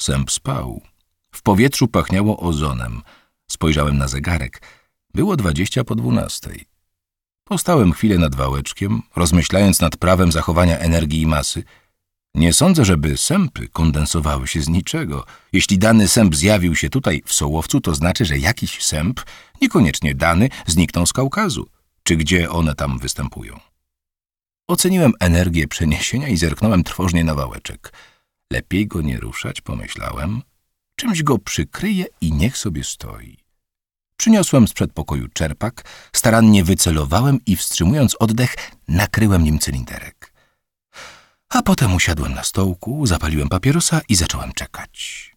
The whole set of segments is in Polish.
Sęp spał. W powietrzu pachniało ozonem. Spojrzałem na zegarek. Było dwadzieścia po dwunastej. Postałem chwilę nad wałeczkiem, rozmyślając nad prawem zachowania energii i masy. Nie sądzę, żeby sępy kondensowały się z niczego. Jeśli dany sęp zjawił się tutaj w Sołowcu, to znaczy, że jakiś sęp, niekoniecznie dany, zniknął z Kaukazu, czy gdzie one tam występują. Oceniłem energię przeniesienia i zerknąłem trwożnie na wałeczek. Lepiej go nie ruszać, pomyślałem. Czymś go przykryję i niech sobie stoi. Przyniosłem z przedpokoju czerpak, starannie wycelowałem i wstrzymując oddech, nakryłem nim cylinderek. A potem usiadłem na stołku, zapaliłem papierosa i zacząłem czekać.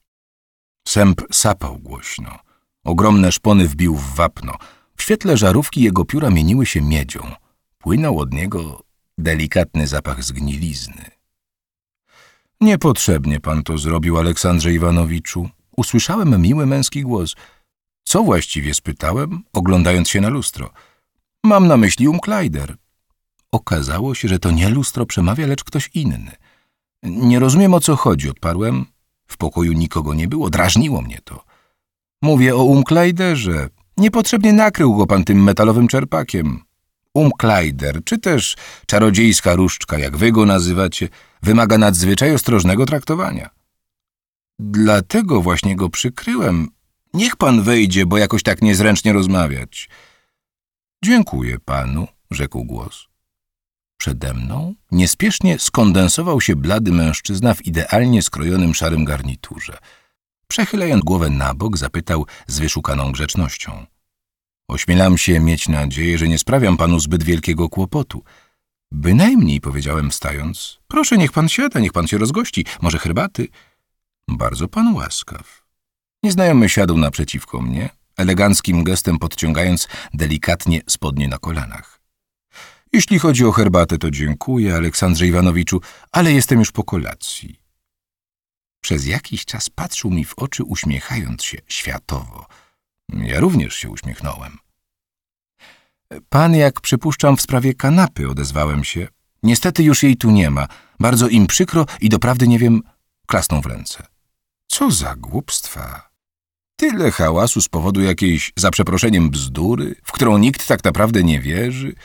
Sęp sapał głośno. Ogromne szpony wbił w wapno. W świetle żarówki jego pióra mieniły się miedzią. Płynął od niego delikatny zapach zgnilizny. Niepotrzebnie pan to zrobił, Aleksandrze Iwanowiczu. Usłyszałem miły męski głos. Co właściwie spytałem, oglądając się na lustro? Mam na myśli umklajder. Okazało się, że to nie lustro przemawia, lecz ktoś inny. Nie rozumiem, o co chodzi, odparłem. W pokoju nikogo nie było, drażniło mnie to. Mówię o umklajderze. Niepotrzebnie nakrył go pan tym metalowym czerpakiem. Umklajder, czy też czarodziejska różdżka, jak wy go nazywacie, wymaga nadzwyczaj ostrożnego traktowania. Dlatego właśnie go przykryłem. Niech pan wejdzie, bo jakoś tak niezręcznie rozmawiać. Dziękuję panu, rzekł głos. Przede mną niespiesznie skondensował się blady mężczyzna w idealnie skrojonym szarym garniturze. Przechylając głowę na bok, zapytał z wyszukaną grzecznością. Ośmielam się mieć nadzieję, że nie sprawiam panu zbyt wielkiego kłopotu. Bynajmniej, powiedziałem wstając. Proszę, niech pan siada, niech pan się rozgości. Może herbaty? Bardzo pan łaskaw. Nieznajomy siadł naprzeciwko mnie, eleganckim gestem podciągając delikatnie spodnie na kolanach. Jeśli chodzi o herbatę, to dziękuję, Aleksandrze Iwanowiczu, ale jestem już po kolacji. Przez jakiś czas patrzył mi w oczy, uśmiechając się światowo. Ja również się uśmiechnąłem. Pan, jak przypuszczam, w sprawie kanapy, odezwałem się. Niestety już jej tu nie ma. Bardzo im przykro i doprawdy nie wiem, klasną w ręce. Co za głupstwa. Tyle hałasu z powodu jakiejś, za przeproszeniem, bzdury, w którą nikt tak naprawdę nie wierzy.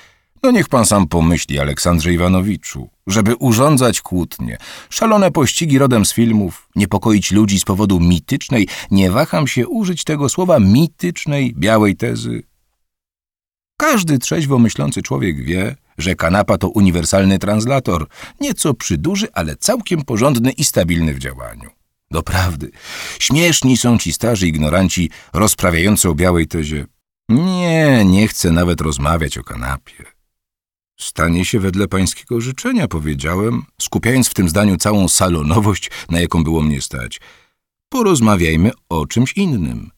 No niech pan sam pomyśli, Aleksandrze Iwanowiczu, żeby urządzać kłótnie, szalone pościgi rodem z filmów, niepokoić ludzi z powodu mitycznej, nie waham się użyć tego słowa mitycznej, białej tezy. Każdy trzeźwo myślący człowiek wie, że kanapa to uniwersalny translator, nieco przyduży, ale całkiem porządny i stabilny w działaniu. Doprawdy, śmieszni są ci starzy ignoranci rozprawiający o białej tezie. Nie, nie chcę nawet rozmawiać o kanapie. Stanie się wedle pańskiego życzenia, powiedziałem, skupiając w tym zdaniu całą salonowość, na jaką było mnie stać. Porozmawiajmy o czymś innym.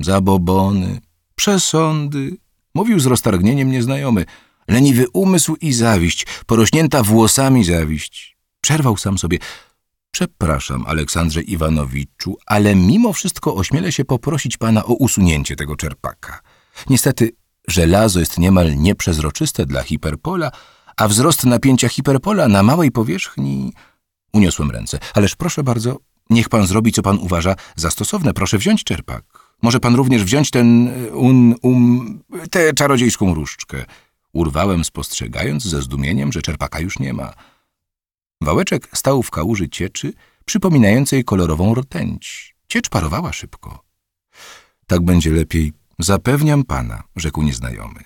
Zabobony, przesądy, mówił z roztargnieniem nieznajomy. Leniwy umysł i zawiść, porośnięta włosami zawiść. Przerwał sam sobie. Przepraszam, Aleksandrze Iwanowiczu, ale mimo wszystko ośmielę się poprosić pana o usunięcie tego czerpaka. Niestety Żelazo jest niemal nieprzezroczyste dla hiperpola, a wzrost napięcia hiperpola na małej powierzchni... Uniosłem ręce. Ależ proszę bardzo, niech pan zrobi, co pan uważa za stosowne. Proszę wziąć czerpak. Może pan również wziąć ten... un... um... tę czarodziejską różdżkę. Urwałem, spostrzegając ze zdumieniem, że czerpaka już nie ma. Wałeczek stał w kałuży cieczy, przypominającej kolorową rtęć. Ciecz parowała szybko. Tak będzie lepiej, Zapewniam pana, rzekł nieznajomy.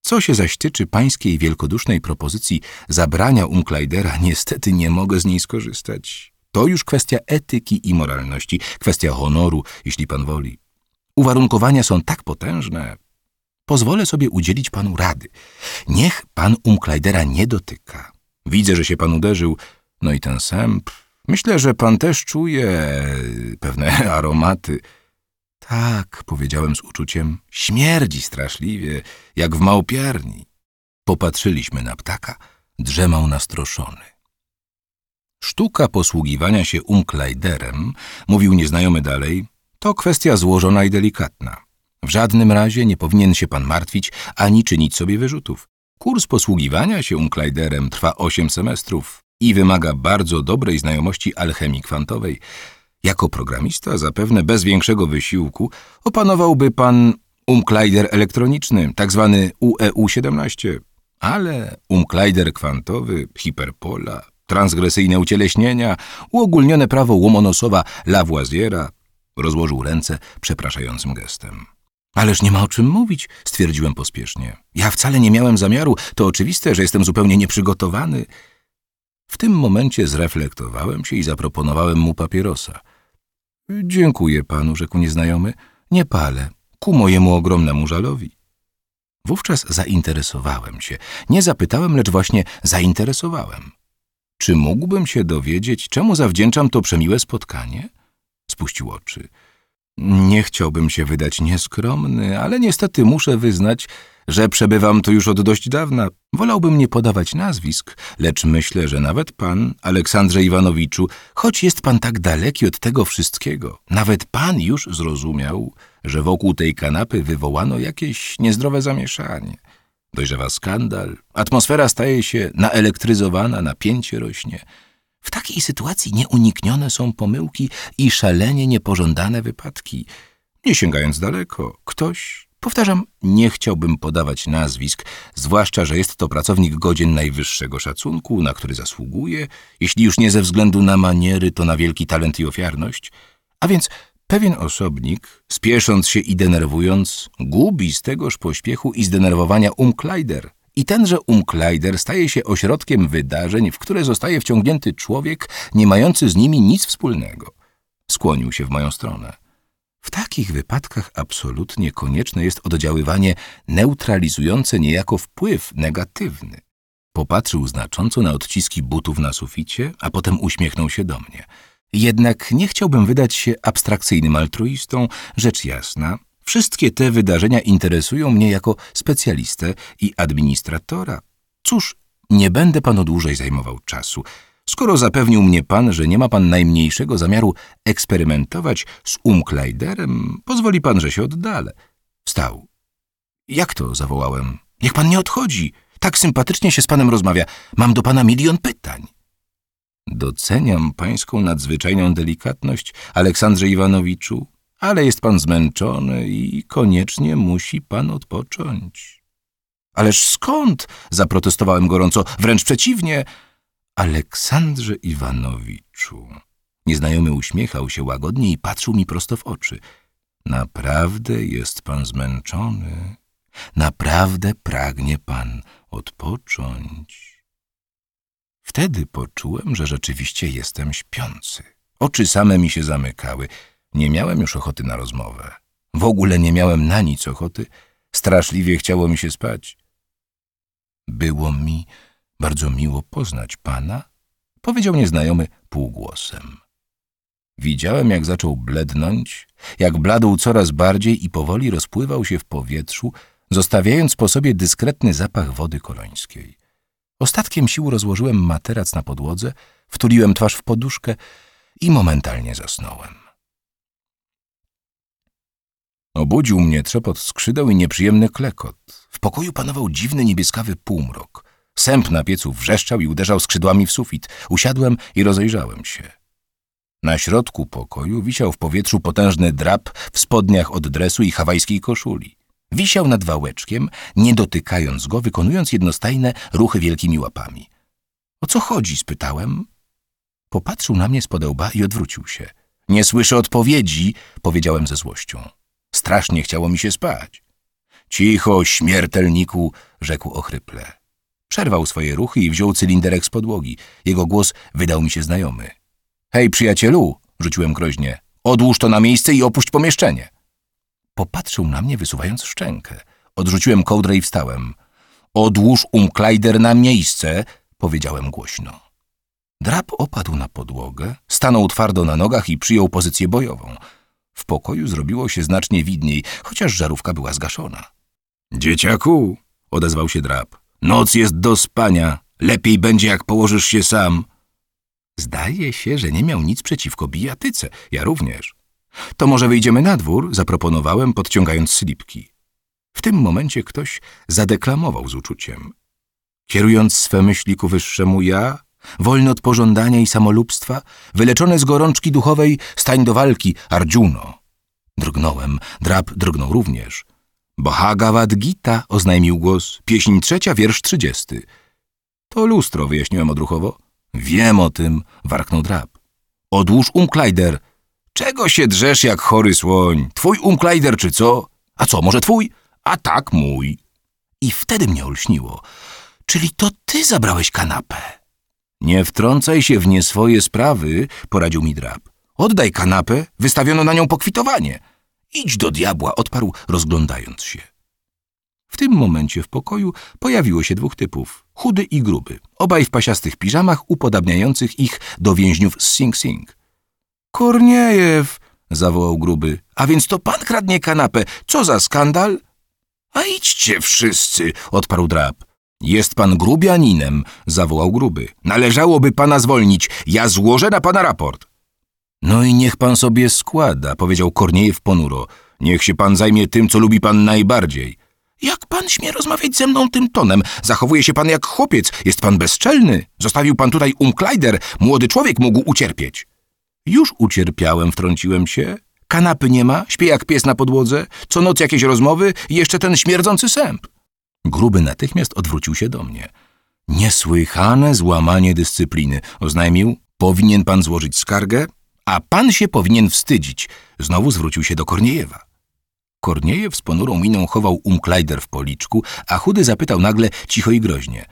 Co się zaś tyczy pańskiej wielkodusznej propozycji zabrania Umklajdera, niestety nie mogę z niej skorzystać. To już kwestia etyki i moralności, kwestia honoru, jeśli pan woli. Uwarunkowania są tak potężne. Pozwolę sobie udzielić panu rady. Niech pan Umklajdera nie dotyka. Widzę, że się pan uderzył. No i ten sęp. Myślę, że pan też czuje pewne aromaty. Tak, powiedziałem z uczuciem, śmierdzi straszliwie, jak w małpiarni. Popatrzyliśmy na ptaka, drzemał nastroszony. Sztuka posługiwania się umklajderem, mówił nieznajomy dalej, to kwestia złożona i delikatna. W żadnym razie nie powinien się pan martwić ani czynić sobie wyrzutów. Kurs posługiwania się umklajderem trwa osiem semestrów i wymaga bardzo dobrej znajomości alchemii kwantowej. Jako programista, zapewne bez większego wysiłku, opanowałby pan umkleider elektroniczny, tak zwany UEU-17. Ale umkleider kwantowy, hiperpola, transgresyjne ucieleśnienia, uogólnione prawo Łomonosowa Lavoisiera rozłożył ręce przepraszającym gestem. Ależ nie ma o czym mówić, stwierdziłem pospiesznie. Ja wcale nie miałem zamiaru, to oczywiste, że jestem zupełnie nieprzygotowany. W tym momencie zreflektowałem się i zaproponowałem mu papierosa. Dziękuję panu, rzekł nieznajomy. Nie palę, ku mojemu ogromnemu żalowi. Wówczas zainteresowałem się. Nie zapytałem, lecz właśnie zainteresowałem. Czy mógłbym się dowiedzieć, czemu zawdzięczam to przemiłe spotkanie? Spuścił oczy. Nie chciałbym się wydać nieskromny, ale niestety muszę wyznać, że przebywam tu już od dość dawna. Wolałbym nie podawać nazwisk, lecz myślę, że nawet pan, Aleksandrze Iwanowiczu, choć jest pan tak daleki od tego wszystkiego, nawet pan już zrozumiał, że wokół tej kanapy wywołano jakieś niezdrowe zamieszanie. Dojrzewa skandal, atmosfera staje się naelektryzowana, napięcie rośnie. W takiej sytuacji nieuniknione są pomyłki i szalenie niepożądane wypadki. Nie sięgając daleko, ktoś, powtarzam, nie chciałbym podawać nazwisk, zwłaszcza, że jest to pracownik godzien najwyższego szacunku, na który zasługuje, jeśli już nie ze względu na maniery, to na wielki talent i ofiarność, a więc Pewien osobnik, spiesząc się i denerwując, gubi z tegoż pośpiechu i zdenerwowania umkleider. I tenże umkleider staje się ośrodkiem wydarzeń, w które zostaje wciągnięty człowiek, nie mający z nimi nic wspólnego. Skłonił się w moją stronę. W takich wypadkach absolutnie konieczne jest oddziaływanie neutralizujące niejako wpływ negatywny. Popatrzył znacząco na odciski butów na suficie, a potem uśmiechnął się do mnie – jednak nie chciałbym wydać się abstrakcyjnym altruistą, rzecz jasna. Wszystkie te wydarzenia interesują mnie jako specjalistę i administratora. Cóż, nie będę panu dłużej zajmował czasu. Skoro zapewnił mnie pan, że nie ma pan najmniejszego zamiaru eksperymentować z umkleiderem, pozwoli pan, że się oddalę. Wstał. Jak to? zawołałem. Niech pan nie odchodzi. Tak sympatycznie się z panem rozmawia. Mam do pana milion pytań. Doceniam pańską nadzwyczajną delikatność, Aleksandrze Iwanowiczu, ale jest pan zmęczony i koniecznie musi pan odpocząć. Ależ skąd? zaprotestowałem gorąco, wręcz przeciwnie. Aleksandrze Iwanowiczu. Nieznajomy uśmiechał się łagodnie i patrzył mi prosto w oczy. Naprawdę jest pan zmęczony. Naprawdę pragnie pan odpocząć. Wtedy poczułem, że rzeczywiście jestem śpiący. Oczy same mi się zamykały. Nie miałem już ochoty na rozmowę. W ogóle nie miałem na nic ochoty. Straszliwie chciało mi się spać. Było mi bardzo miło poznać pana, powiedział nieznajomy półgłosem. Widziałem, jak zaczął blednąć, jak bladł coraz bardziej i powoli rozpływał się w powietrzu, zostawiając po sobie dyskretny zapach wody kolońskiej. Ostatkiem sił rozłożyłem materac na podłodze, wtuliłem twarz w poduszkę i momentalnie zasnąłem. Obudził mnie trzepot skrzydeł i nieprzyjemny klekot. W pokoju panował dziwny niebieskawy półmrok. Sęp na piecu wrzeszczał i uderzał skrzydłami w sufit. Usiadłem i rozejrzałem się. Na środku pokoju wisiał w powietrzu potężny drap w spodniach od dresu i hawajskiej koszuli. Wisiał nad wałeczkiem, nie dotykając go, wykonując jednostajne ruchy wielkimi łapami. O co chodzi? spytałem. Popatrzył na mnie z podełba i odwrócił się. Nie słyszę odpowiedzi, powiedziałem ze złością. Strasznie chciało mi się spać. Cicho, śmiertelniku, rzekł ochryple. Przerwał swoje ruchy i wziął cylinderek z podłogi. Jego głos wydał mi się znajomy. Hej, przyjacielu, rzuciłem groźnie. Odłóż to na miejsce i opuść pomieszczenie. Popatrzył na mnie, wysuwając szczękę. Odrzuciłem kołdrę i wstałem. Odłóż umklejder na miejsce, powiedziałem głośno. Drap opadł na podłogę, stanął twardo na nogach i przyjął pozycję bojową. W pokoju zrobiło się znacznie widniej, chociaż żarówka była zgaszona. Dzieciaku, odezwał się drap, noc jest do spania. Lepiej będzie, jak położysz się sam. Zdaje się, że nie miał nic przeciwko bijatyce. Ja również. To może wyjdziemy na dwór, zaproponowałem, podciągając slipki. W tym momencie ktoś zadeklamował z uczuciem. Kierując swe myśli ku wyższemu ja, wolny od pożądania i samolubstwa, wyleczony z gorączki duchowej, stań do walki, Arjuno. Drgnąłem, drab drgnął również. Bhagavad Gita, oznajmił głos, pieśń trzecia, wiersz trzydziesty. To lustro, wyjaśniłem odruchowo. Wiem o tym, warknął drab. Odłóż umklajder. Czego się drzesz jak chory słoń? Twój umklajder czy co? A co, może twój? A tak, mój. I wtedy mnie olśniło. Czyli to ty zabrałeś kanapę. Nie wtrącaj się w nie swoje sprawy, poradził mi drab. Oddaj kanapę, wystawiono na nią pokwitowanie. Idź do diabła, odparł, rozglądając się. W tym momencie w pokoju pojawiło się dwóch typów, chudy i gruby, obaj w pasiastych piżamach upodabniających ich do więźniów z Sing Sing. Korniejew, zawołał gruby, a więc to pan kradnie kanapę, co za skandal? A idźcie wszyscy, odparł drab. Jest pan grubianinem, zawołał gruby. Należałoby pana zwolnić, ja złożę na pana raport. No i niech pan sobie składa, powiedział Korniejew ponuro. Niech się pan zajmie tym, co lubi pan najbardziej. Jak pan śmie rozmawiać ze mną tym tonem? Zachowuje się pan jak chłopiec, jest pan bezczelny. Zostawił pan tutaj umklajder, młody człowiek mógł ucierpieć. Już ucierpiałem, wtrąciłem się. Kanapy nie ma, śpię jak pies na podłodze, co noc jakieś rozmowy i jeszcze ten śmierdzący sęp. Gruby natychmiast odwrócił się do mnie. Niesłychane złamanie dyscypliny, oznajmił. Powinien pan złożyć skargę, a pan się powinien wstydzić. Znowu zwrócił się do Korniejewa. Korniejew z ponurą miną chował umklajder w policzku, a chudy zapytał nagle cicho i groźnie.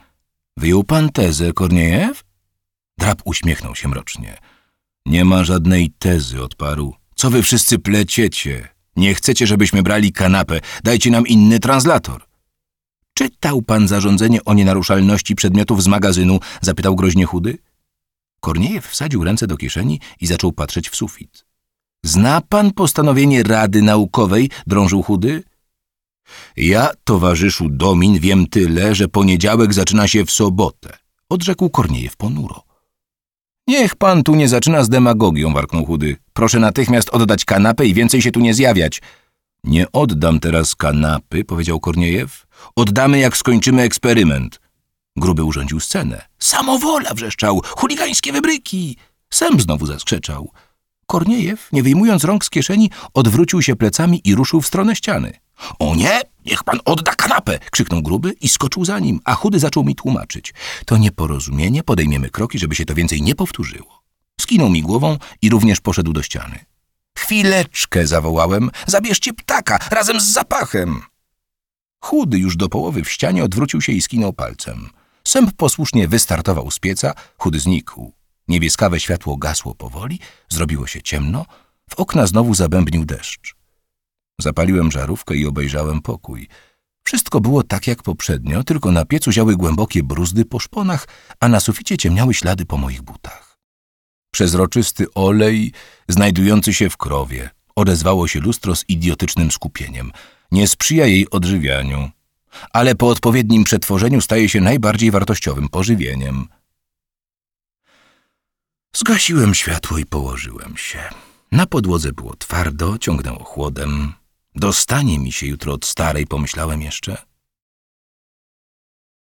Wyjął pan tezę, Korniejew? Drab uśmiechnął się mrocznie. Nie ma żadnej tezy, odparł. Co wy wszyscy pleciecie? Nie chcecie, żebyśmy brali kanapę. Dajcie nam inny translator. Czytał pan zarządzenie o nienaruszalności przedmiotów z magazynu? Zapytał groźnie chudy. Korniejew wsadził ręce do kieszeni i zaczął patrzeć w sufit. Zna pan postanowienie Rady Naukowej? drążył chudy. Ja, towarzyszu Domin, wiem tyle, że poniedziałek zaczyna się w sobotę, odrzekł Korniejew ponuro. Niech pan tu nie zaczyna z demagogią, warknął chudy. Proszę natychmiast oddać kanapę i więcej się tu nie zjawiać. Nie oddam teraz kanapy, powiedział Korniejew. Oddamy, jak skończymy eksperyment. Gruby urządził scenę. Samowola wrzeszczał, chuligańskie wybryki. Sem znowu zaskrzeczał. Korniejew, nie wyjmując rąk z kieszeni, odwrócił się plecami i ruszył w stronę ściany. O nie, niech pan odda kanapę! krzyknął gruby i skoczył za nim, a chudy zaczął mi tłumaczyć. To nieporozumienie, podejmiemy kroki, żeby się to więcej nie powtórzyło. Skinął mi głową i również poszedł do ściany. Chwileczkę, zawołałem, zabierzcie ptaka razem z zapachem. Chudy już do połowy w ścianie odwrócił się i skinął palcem. Sęp posłusznie wystartował z pieca, chudy znikł. Niebieskawe światło gasło powoli, zrobiło się ciemno, w okna znowu zabębnił deszcz. Zapaliłem żarówkę i obejrzałem pokój. Wszystko było tak jak poprzednio, tylko na piecu ziały głębokie bruzdy po szponach, a na suficie ciemniały ślady po moich butach. Przezroczysty olej znajdujący się w krowie. Odezwało się lustro z idiotycznym skupieniem. Nie sprzyja jej odżywianiu, ale po odpowiednim przetworzeniu staje się najbardziej wartościowym pożywieniem. Zgasiłem światło i położyłem się. Na podłodze było twardo, ciągnęło chłodem. Dostanie mi się jutro od starej, pomyślałem jeszcze.